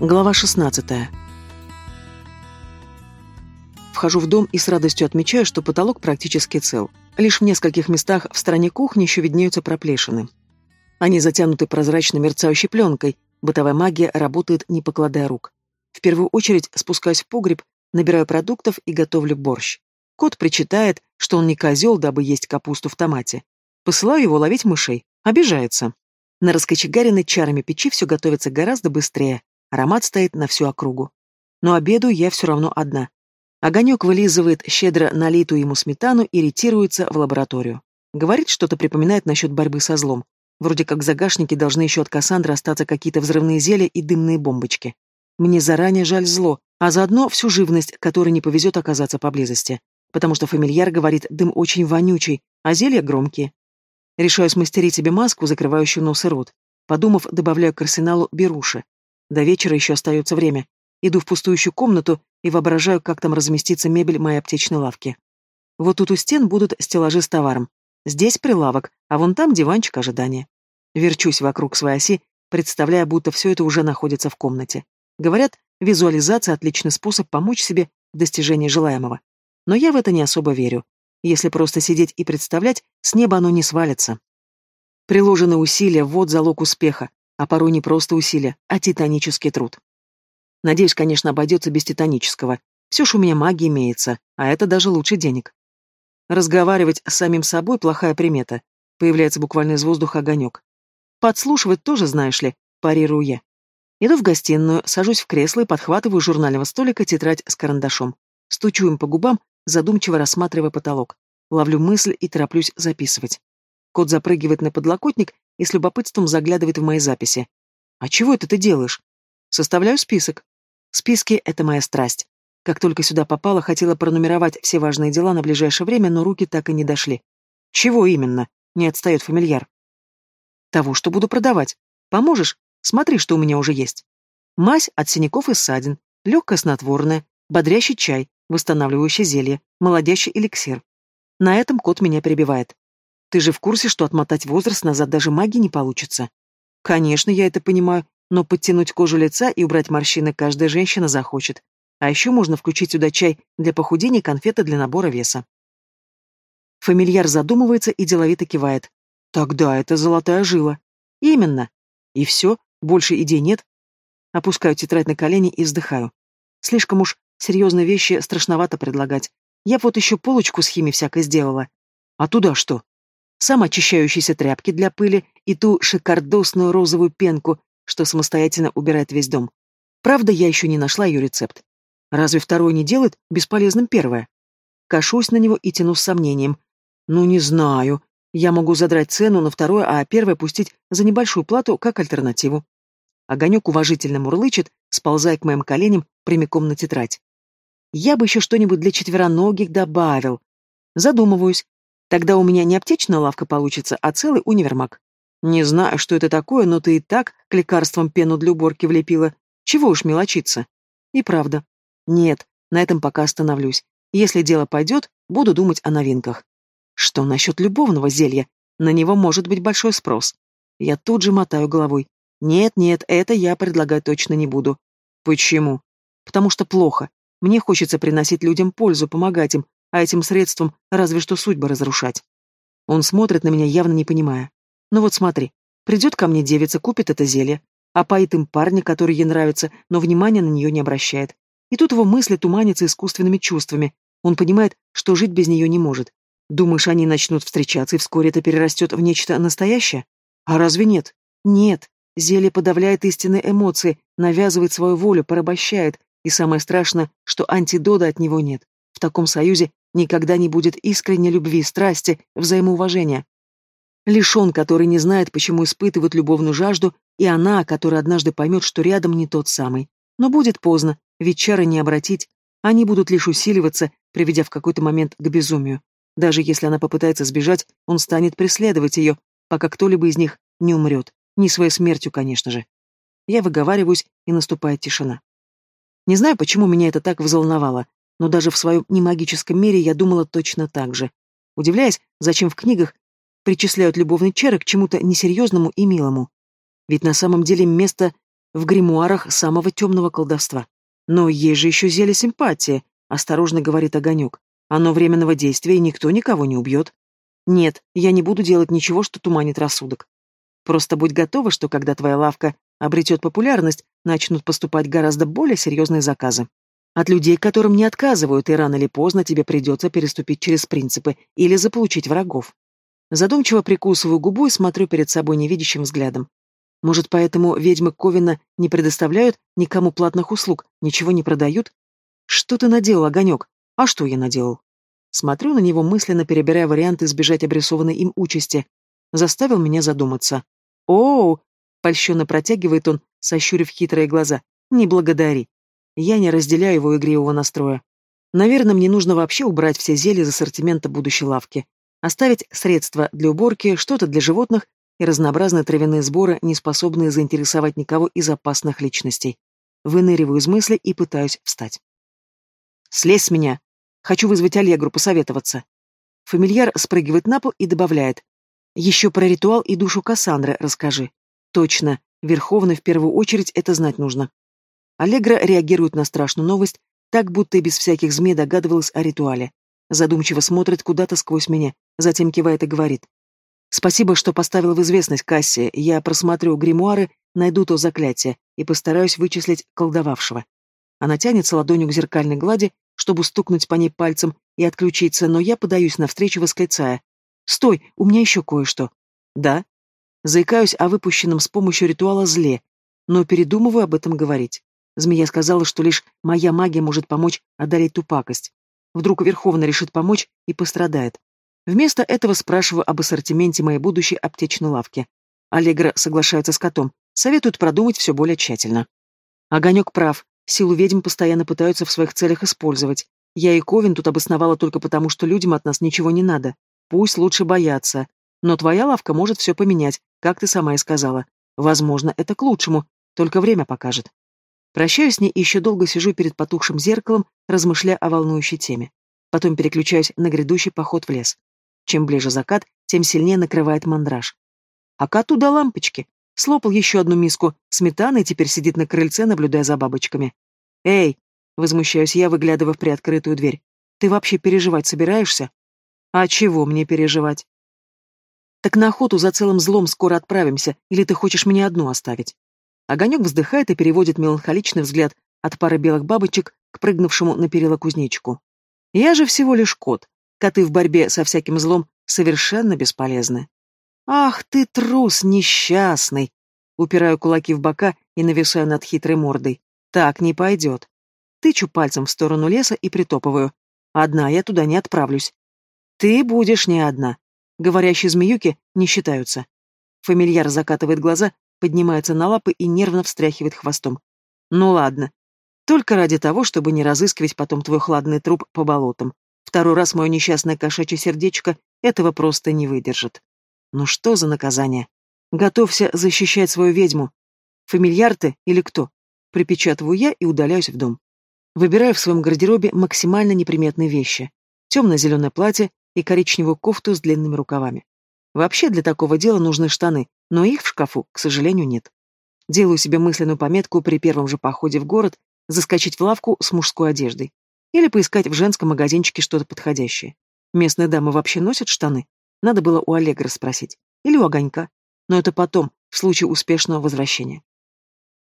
Глава 16. Вхожу в дом и с радостью отмечаю, что потолок практически цел. Лишь в нескольких местах в стороне кухни еще виднеются проплешины. Они затянуты прозрачной мерцающей пленкой, бытовая магия работает, не покладая рук. В первую очередь спускаюсь в погреб, набираю продуктов и готовлю борщ. Кот причитает, что он не козел, дабы есть капусту в томате. Посылаю его ловить мышей. Обижается. На раскочегаренной чарами печи все готовится гораздо быстрее, Аромат стоит на всю округу. Но обеду я все равно одна. Огонек вылизывает щедро налитую ему сметану и ретируется в лабораторию. Говорит, что-то припоминает насчет борьбы со злом. Вроде как в загашнике должны еще от Кассандры остаться какие-то взрывные зелья и дымные бомбочки. Мне заранее жаль зло, а заодно всю живность, которой не повезет оказаться поблизости. Потому что фамильяр говорит, дым очень вонючий, а зелья громкие. Решаю смастерить себе маску, закрывающую нос и рот. Подумав, добавляю к арсеналу беруши. До вечера еще остается время. Иду в пустующую комнату и воображаю, как там разместится мебель моей аптечной лавки. Вот тут у стен будут стеллажи с товаром. Здесь прилавок, а вон там диванчик ожидания. Верчусь вокруг своей оси, представляя, будто все это уже находится в комнате. Говорят, визуализация – отличный способ помочь себе в достижении желаемого. Но я в это не особо верю. Если просто сидеть и представлять, с неба оно не свалится. Приложенные усилия – вот залог успеха, а порой не просто усилия, а титанический труд. Надеюсь, конечно, обойдется без титанического. Все ж у меня магия имеется, а это даже лучше денег. Разговаривать с самим собой – плохая примета. Появляется буквально из воздуха огонек. Подслушивать тоже, знаешь ли, парирую я. Иду в гостиную, сажусь в кресло и подхватываю журнального столика тетрадь с карандашом. Стучу им по губам, задумчиво рассматривая потолок. Ловлю мысль и тороплюсь записывать. Кот запрыгивает на подлокотник и с любопытством заглядывает в мои записи. «А чего это ты делаешь?» «Составляю список». Списки — это моя страсть. Как только сюда попала, хотела пронумеровать все важные дела на ближайшее время, но руки так и не дошли. «Чего именно?» — не отстает фамильяр. «Того, что буду продавать. Поможешь? Смотри, что у меня уже есть. Мазь от синяков и ссадин, легкое снотворное, бодрящий чай, восстанавливающее зелье, молодящий эликсир. На этом кот меня перебивает. Ты же в курсе, что отмотать возраст назад даже магии не получится? Конечно, я это понимаю, но подтянуть кожу лица и убрать морщины каждая женщина захочет. А еще можно включить сюда чай для похудения и конфеты для набора веса. Фамильяр задумывается и деловито кивает. Тогда это золотая жила. Именно. И все, больше идей нет. Опускаю тетрадь на колени и вздыхаю. Слишком уж серьезные вещи страшновато предлагать. Я вот еще полочку с химией всякой сделала. А туда что? Самоочищающиеся тряпки для пыли и ту шикардосную розовую пенку, что самостоятельно убирает весь дом. Правда, я еще не нашла ее рецепт. Разве второй не делает бесполезным первое? Кашусь на него и тяну с сомнением. Ну, не знаю. Я могу задрать цену на второе, а первое пустить за небольшую плату как альтернативу. Огонек уважительно мурлычет, сползая к моим коленям прямиком на тетрадь. Я бы еще что-нибудь для четвероногих добавил. Задумываюсь, Тогда у меня не аптечная лавка получится, а целый универмаг. Не знаю, что это такое, но ты и так к лекарствам пену для уборки влепила. Чего уж мелочиться. И правда. Нет, на этом пока остановлюсь. Если дело пойдет, буду думать о новинках. Что насчет любовного зелья? На него может быть большой спрос. Я тут же мотаю головой. Нет, нет, это я предлагать точно не буду. Почему? Потому что плохо. Мне хочется приносить людям пользу, помогать им, а этим средством разве что судьбы разрушать. Он смотрит на меня, явно не понимая. Ну вот смотри, придет ко мне девица, купит это зелье, а поит им парня, который ей нравится, но внимания на нее не обращает. И тут его мысли туманятся искусственными чувствами. Он понимает, что жить без нее не может. Думаешь, они начнут встречаться, и вскоре это перерастет в нечто настоящее? А разве нет? Нет. Зелье подавляет истинные эмоции, навязывает свою волю, порабощает, и самое страшное, что антидода от него нет. В таком союзе Никогда не будет искренней любви, страсти, взаимоуважения. Лишь он, который не знает, почему испытывает любовную жажду, и она, которая однажды поймет, что рядом не тот самый. Но будет поздно, ведь чары не обратить. Они будут лишь усиливаться, приведя в какой-то момент к безумию. Даже если она попытается сбежать, он станет преследовать ее, пока кто-либо из них не умрет. Не своей смертью, конечно же. Я выговариваюсь, и наступает тишина. Не знаю, почему меня это так взволновало но даже в своем немагическом мире я думала точно так же, удивляясь, зачем в книгах причисляют любовный чары к чему-то несерьезному и милому. Ведь на самом деле место в гримуарах самого темного колдовства. Но есть же еще зелье симпатии, осторожно говорит Огонек. Оно временного действия, и никто никого не убьет. Нет, я не буду делать ничего, что туманит рассудок. Просто будь готова, что когда твоя лавка обретет популярность, начнут поступать гораздо более серьезные заказы. От людей, которым не отказывают, и рано или поздно тебе придется переступить через принципы или заполучить врагов. Задумчиво прикусываю губу и смотрю перед собой невидящим взглядом. Может, поэтому ведьмы Ковина не предоставляют никому платных услуг, ничего не продают? Что ты наделал, Огонек? А что я наделал? Смотрю на него мысленно, перебирая варианты избежать обрисованной им участи. Заставил меня задуматься. «Оу!» — польщенно протягивает он, сощурив хитрые глаза. «Не благодари». Я не разделяю его игривого настроя. Наверное, мне нужно вообще убрать все зелья из ассортимента будущей лавки. Оставить средства для уборки, что-то для животных и разнообразные травяные сборы, не способные заинтересовать никого из опасных личностей. Выныриваю из мысли и пытаюсь встать. «Слезь с меня!» Хочу вызвать Аллегру, посоветоваться. Фамильяр спрыгивает на пол и добавляет. Еще про ритуал и душу Кассандры расскажи. Точно, Верховной в первую очередь это знать нужно. Аллегра реагирует на страшную новость, так будто и без всяких змей догадывалась о ритуале. Задумчиво смотрит куда-то сквозь меня, затем кивает и говорит. «Спасибо, что поставил в известность Кассия. Я просмотрю гримуары, найду то заклятие и постараюсь вычислить колдовавшего». Она тянется ладонью к зеркальной глади, чтобы стукнуть по ней пальцем и отключиться, но я подаюсь навстречу, восклицая. «Стой, у меня еще кое-что». «Да?» Заикаюсь о выпущенном с помощью ритуала зле, но передумываю об этом говорить. Змея сказала, что лишь моя магия может помочь одолеть ту пакость. Вдруг Верховна решит помочь и пострадает. Вместо этого спрашиваю об ассортименте моей будущей аптечной лавки. Аллегра соглашается с котом, советует продумать все более тщательно. Огонек прав, Силу ведьм постоянно пытаются в своих целях использовать. Я и Ковин тут обосновала только потому, что людям от нас ничего не надо. Пусть лучше боятся. Но твоя лавка может все поменять, как ты сама и сказала. Возможно, это к лучшему, только время покажет. Прощаюсь с ней и еще долго сижу перед потухшим зеркалом, размышляя о волнующей теме. Потом переключаюсь на грядущий поход в лес. Чем ближе закат, тем сильнее накрывает мандраж. А коту до лампочки. Слопал еще одну миску сметаны и теперь сидит на крыльце, наблюдая за бабочками. «Эй!» — возмущаюсь я, выглядывая в приоткрытую дверь. «Ты вообще переживать собираешься?» «А чего мне переживать?» «Так на охоту за целым злом скоро отправимся, или ты хочешь меня одну оставить?» Огонек вздыхает и переводит меланхоличный взгляд от пары белых бабочек к прыгнувшему на перила кузнечику. «Я же всего лишь кот. Коты в борьбе со всяким злом совершенно бесполезны». «Ах ты трус несчастный!» Упираю кулаки в бока и нависаю над хитрой мордой. «Так не пойдет». Тычу пальцем в сторону леса и притопываю. «Одна я туда не отправлюсь». «Ты будешь не одна. Говорящие змеюки не считаются». Фамильяр закатывает глаза, поднимается на лапы и нервно встряхивает хвостом. «Ну ладно. Только ради того, чтобы не разыскивать потом твой хладный труп по болотам. Второй раз мое несчастное кошачье сердечко этого просто не выдержит». Ну что за наказание? Готовься защищать свою ведьму. Фамильяр ты или кто? Припечатываю я и удаляюсь в дом. Выбираю в своем гардеробе максимально неприметные вещи. Темно-зеленое платье и коричневую кофту с длинными рукавами. Вообще для такого дела нужны штаны, но их в шкафу, к сожалению, нет. Делаю себе мысленную пометку при первом же походе в город заскочить в лавку с мужской одеждой. Или поискать в женском магазинчике что-то подходящее. Местные дамы вообще носят штаны? Надо было у Олега расспросить. Или у Огонька. Но это потом, в случае успешного возвращения.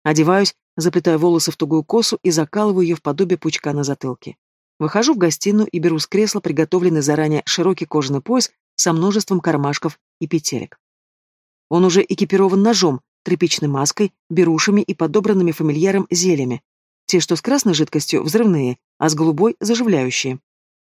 Одеваюсь, заплетаю волосы в тугую косу и закалываю ее в подобие пучка на затылке. Выхожу в гостиную и беру с кресла приготовленный заранее широкий кожаный пояс со множеством кармашков и петелек. Он уже экипирован ножом, тряпичной маской, берушами и подобранными фамильяром зельями. Те, что с красной жидкостью, взрывные, а с голубой — заживляющие.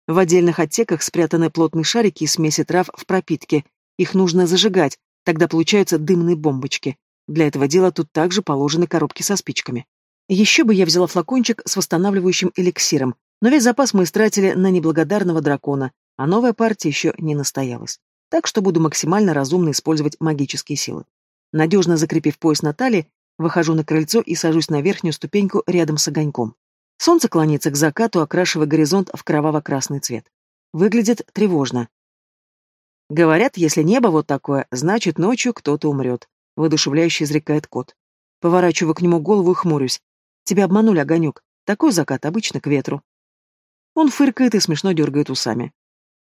В отдельных отсеках спрятаны плотные шарики и смеси трав в пропитке. Их нужно зажигать, тогда получаются дымные бомбочки. Для этого дела тут также положены коробки со спичками. Еще бы я взяла флакончик с восстанавливающим эликсиром, но весь запас мы истратили на неблагодарного дракона, а новая партия еще не настоялась. Так что буду максимально разумно использовать магические силы. Надежно закрепив пояс на талии, выхожу на крыльцо и сажусь на верхнюю ступеньку рядом с огоньком. Солнце клонится к закату, окрашивая горизонт в кроваво-красный цвет. Выглядит тревожно. Говорят, если небо вот такое, значит ночью кто-то умрет, воодушевляюще изрекает кот. Поворачиваю к нему голову и хмурюсь. Тебя обманули, огонек. Такой закат обычно к ветру. Он фыркает и смешно дергает усами.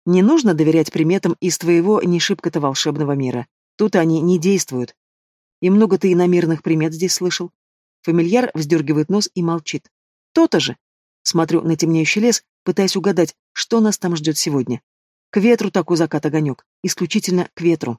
Не нужно доверять приметам из твоего не шибко-то волшебного мира. Тут они не действуют. И много ты иномерных примет здесь слышал. Фамильяр вздергивает нос и молчит. То-то же. Смотрю на темнеющий лес, пытаясь угадать, что нас там ждет сегодня. К ветру такой закат огонек. Исключительно к ветру.